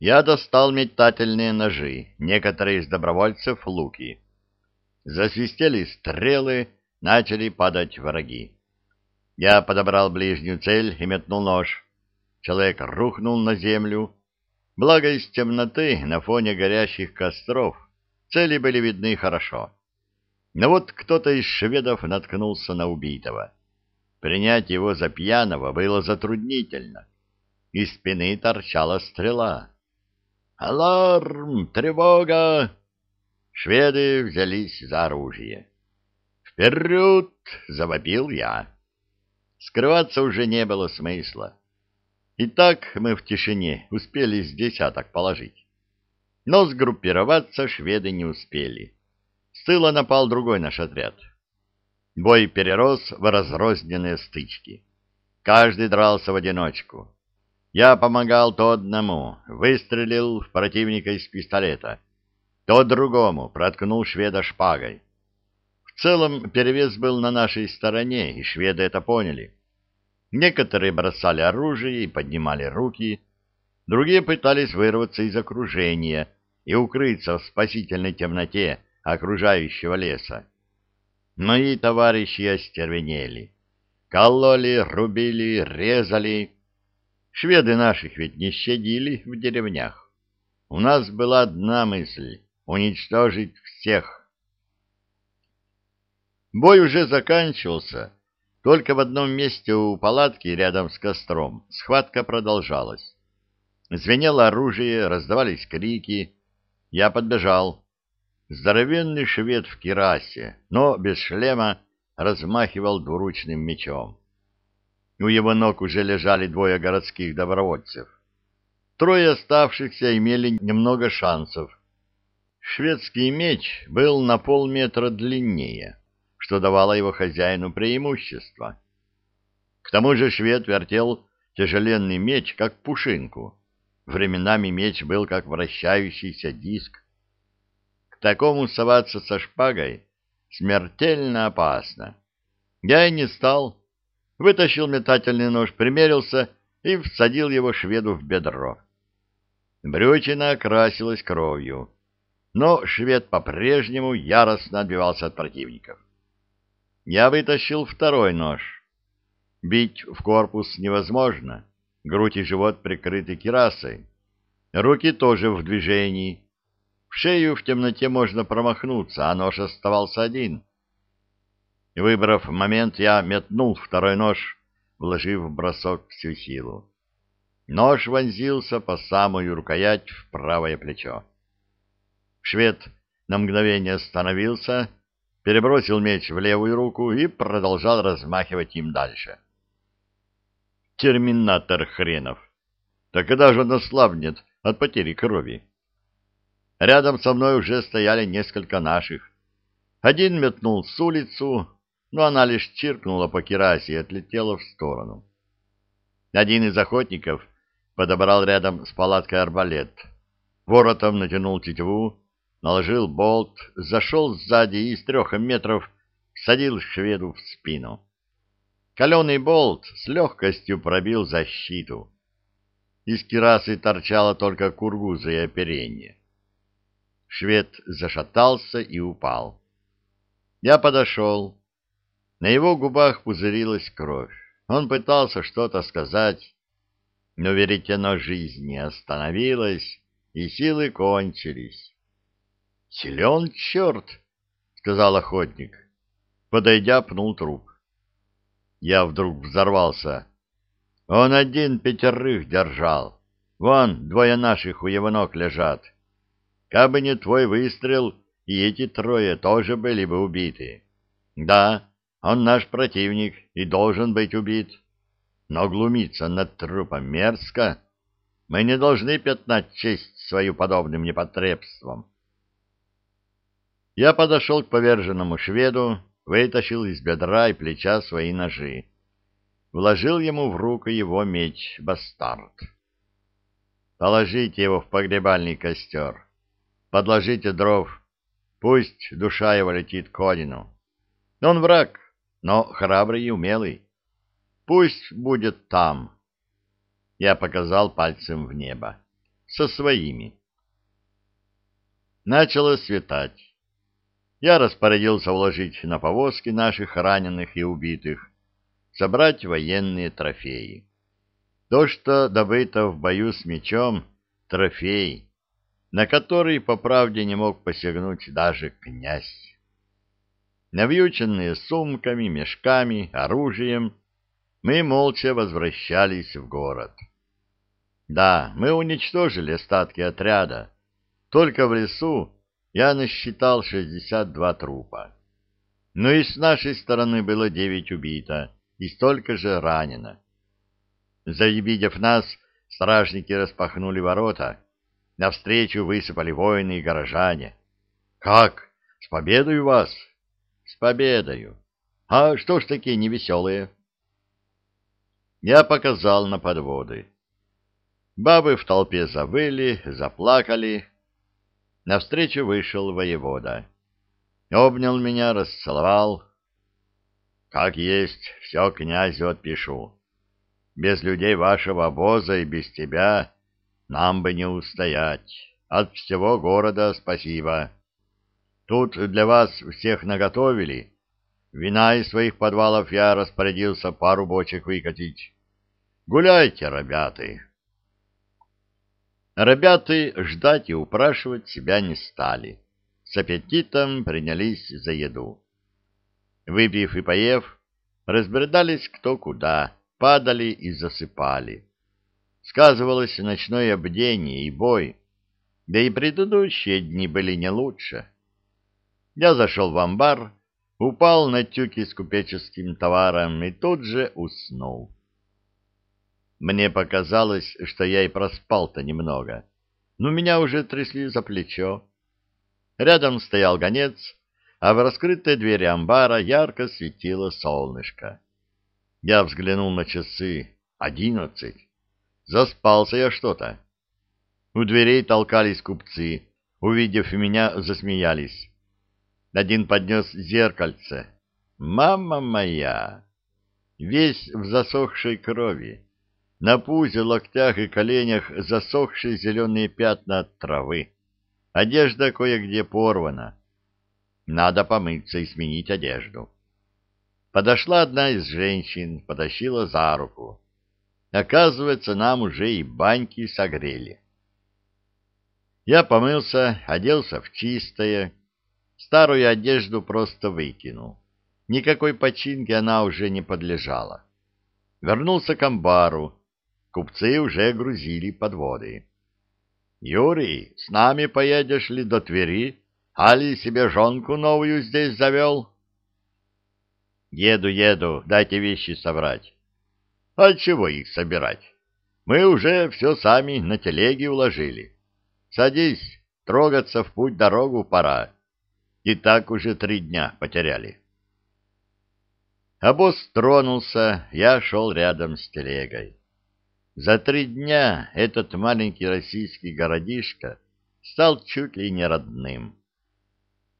Я достал метательные ножи, некоторые из добровольцев — луки. Засвистели стрелы, начали падать враги. Я подобрал ближнюю цель и метнул нож. Человек рухнул на землю. Благо из темноты на фоне горящих костров цели были видны хорошо. Но вот кто-то из шведов наткнулся на убитого. Принять его за пьяного было затруднительно. Из спины торчала стрела. «Аларм! Тревога!» Шведы взялись за оружие. «Вперед!» — завопил я. Скрываться уже не было смысла. И так мы в тишине успели с десяток положить. Но сгруппироваться шведы не успели. С тыла напал другой наш отряд. Бой перерос в разрозненные стычки. Каждый дрался в одиночку. Я помогал то одному, выстрелил в противника из пистолета, то другому проткнул шведа шпагой. В целом перевес был на нашей стороне, и шведы это поняли. Некоторые бросали оружие и поднимали руки, другие пытались вырваться из окружения и укрыться в спасительной темноте окружающего леса. Мои товарищи остервенели. Кололи, рубили, резали. Шведы наших ведь не щадили в деревнях. У нас была одна мысль — уничтожить всех. Бой уже заканчивался. Только в одном месте у палатки рядом с костром схватка продолжалась. Звенело оружие, раздавались крики. Я подбежал. Здоровенный швед в кирасе, но без шлема, размахивал двуручным мечом. У его ног уже лежали двое городских добровольцев. Трое оставшихся имели немного шансов. Шведский меч был на полметра длиннее, что давало его хозяину преимущество. К тому же швед вертел тяжеленный меч, как пушинку. Временами меч был как вращающийся диск, такому соваться со шпагой смертельно опасно. Я и не стал. Вытащил метательный нож, примерился и всадил его шведу в бедро. Брючина окрасилась кровью, но швед по-прежнему яростно отбивался от противников. Я вытащил второй нож. Бить в корпус невозможно, грудь и живот прикрыты кирасой. Руки тоже в движении, в шею в темноте можно промахнуться, а нож оставался один. Выбрав момент, я метнул второй нож, вложив в бросок всю силу. Нож вонзился по самую рукоять в правое плечо. Швед на мгновение остановился, перебросил меч в левую руку и продолжал размахивать им дальше. Терминатор хренов! Так когда же он ослабнет от потери крови? Рядом со мной уже стояли несколько наших. Один метнул с улицу, но она лишь чиркнула по керасе и отлетела в сторону. Один из охотников подобрал рядом с палаткой арбалет. Воротом натянул тетиву, наложил болт, зашел сзади и с трех метров садил шведу в спину. Каленый болт с легкостью пробил защиту. Из кирасы торчало только кургуза и оперение. Швед зашатался и упал. Я подошел. На его губах пузырилась кровь. Он пытался что-то сказать, но веретено жизни остановилось, и силы кончились. — Силен черт! — сказал охотник. Подойдя, пнул труп. Я вдруг взорвался. Он один пятерых держал. Вон, двое наших у его ног лежат. — Кабы не твой выстрел, и эти трое тоже были бы убиты. Да, он наш противник и должен быть убит. Но глумиться над трупом мерзко. Мы не должны пятнать честь свою подобным непотребством. Я подошел к поверженному шведу, вытащил из бедра и плеча свои ножи. Вложил ему в руку его меч бастард. Положите его в погребальный костер. Подложите дров, пусть душа его летит к Одину. Он враг, но храбрый и умелый. Пусть будет там. Я показал пальцем в небо. со своими. Начало светать. Я распорядился уложить на повозки наших раненых и убитых, собрать военные трофеи. То, что добыто в бою с мечом, — трофей, на который, по правде, не мог посягнуть даже князь. Навьюченные сумками, мешками, оружием, мы молча возвращались в город. Да, мы уничтожили остатки отряда. Только в лесу я насчитал 62 трупа. Но и с нашей стороны было 9 убито и столько же ранено. Завидев нас, стражники распахнули ворота. Навстречу высыпали воины и горожане. «Как? С победой вас?» «С победою! А что ж такие невеселые?» Я показал на подводы. Бабы в толпе завыли, заплакали. Навстречу вышел воевода. Обнял меня, расцеловал. Как есть, все князю отпишу. Без людей вашего обоза и без тебя нам бы не устоять. От всего города спасибо. Тут для вас всех наготовили. Вина из своих подвалов я распорядился пару бочек выкатить. Гуляйте, ребята. Ребята ждать и упрашивать себя не стали. С аппетитом принялись за еду. Выпив и поев, разбредались кто куда, падали и засыпали. Сказывалось ночное бдение и бой, да и предыдущие дни были не лучше. Я зашел в амбар, упал на тюки с купеческим товаром и тут же уснул. Мне показалось, что я и проспал-то немного, но меня уже трясли за плечо. Рядом стоял гонец, а в раскрытой двери амбара ярко светило солнышко. Я взглянул на часы. Одиннадцать. Заспался я что-то. У дверей толкались купцы. Увидев меня, засмеялись. Один поднес зеркальце. «Мама моя!» Весь в засохшей крови. На пузе, локтях и коленях засохшие зеленые пятна от травы. Одежда кое-где порвана. Надо помыться и сменить одежду. Подошла одна из женщин, потащила за руку. Оказывается, нам уже и баньки согрели. Я помылся, оделся в чистое, старую одежду просто выкинул. Никакой починки она уже не подлежала. Вернулся к амбару, Купцы уже грузили подводы. — Юрий, с нами поедешь ли до Твери? Али себе жонку новую здесь завел? — Еду, еду, дайте вещи собрать. — А чего их собирать? Мы уже все сами на телеге уложили. Садись, трогаться в путь дорогу пора. И так уже три дня потеряли. Обоз тронулся, я шел рядом с телегой. За три дня этот маленький российский городишко стал чуть ли не родным.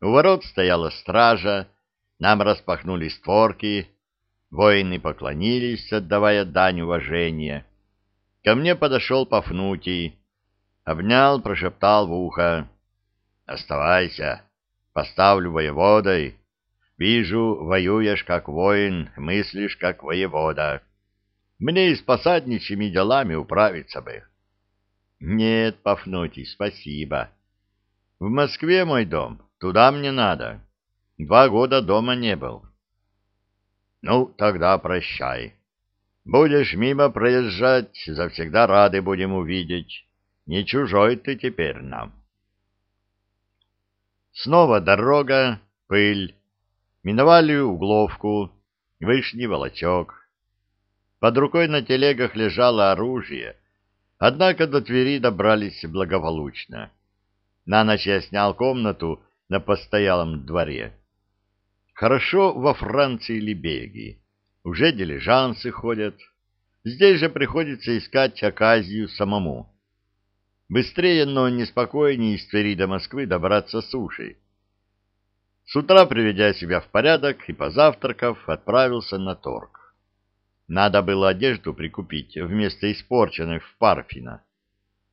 У ворот стояла стража, нам распахнули створки, воины поклонились, отдавая дань уважения. Ко мне подошел Пафнутий, обнял, прошептал в ухо. «Оставайся, поставлю воеводой. Вижу, воюешь как воин, мыслишь как воевода». Мне и с посадничьими делами управиться бы. Нет, Пафнутий, спасибо. В Москве мой дом, туда мне надо. Два года дома не был. Ну, тогда прощай. Будешь мимо проезжать, завсегда рады будем увидеть. Не чужой ты теперь нам. Снова дорога, пыль. Миновали угловку, вышний волочок. Под рукой на телегах лежало оружие, однако до Твери добрались благополучно. На ночь я снял комнату на постоялом дворе. Хорошо во Франции или Бельгии. Уже дилижансы ходят. Здесь же приходится искать оказию самому. Быстрее, но неспокойнее из Твери до Москвы добраться сушей. С утра, приведя себя в порядок и позавтракав, отправился на торг. Надо было одежду прикупить вместо испорченной в Парфина.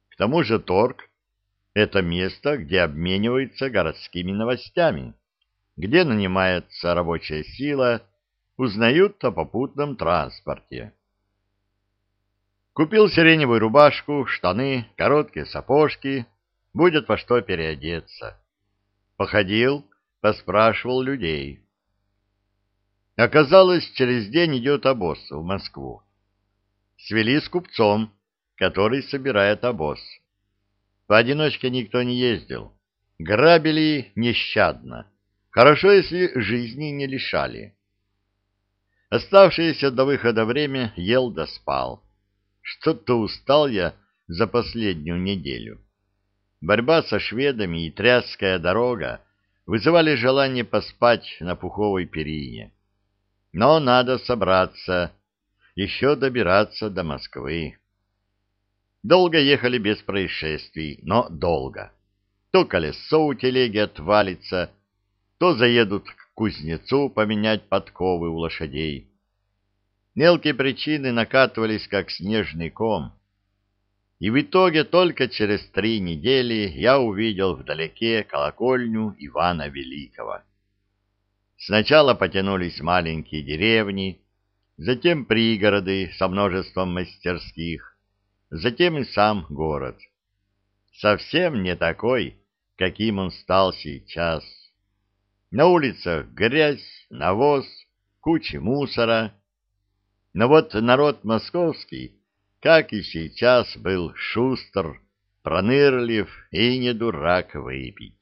К тому же торг — это место, где обмениваются городскими новостями, где нанимается рабочая сила, узнают о попутном транспорте. Купил сиреневую рубашку, штаны, короткие сапожки, будет во что переодеться. Походил, поспрашивал людей. Оказалось, через день идет обоз в Москву. Свели с купцом, который собирает обоз. Поодиночке никто не ездил. Грабили нещадно. Хорошо, если жизни не лишали. Оставшееся до выхода время ел да спал. Что-то устал я за последнюю неделю. Борьба со шведами и тряская дорога вызывали желание поспать на пуховой перине. Но надо собраться, еще добираться до Москвы. Долго ехали без происшествий, но долго. То колесо у телеги отвалится, то заедут к кузнецу поменять подковы у лошадей. Мелкие причины накатывались, как снежный ком. И в итоге только через три недели я увидел вдалеке колокольню Ивана Великого. Сначала потянулись маленькие деревни, затем пригороды со множеством мастерских, затем и сам город. Совсем не такой, каким он стал сейчас. На улицах грязь, навоз, куча мусора. Но вот народ московский, как и сейчас, был шустр, пронырлив и не дурак выпить.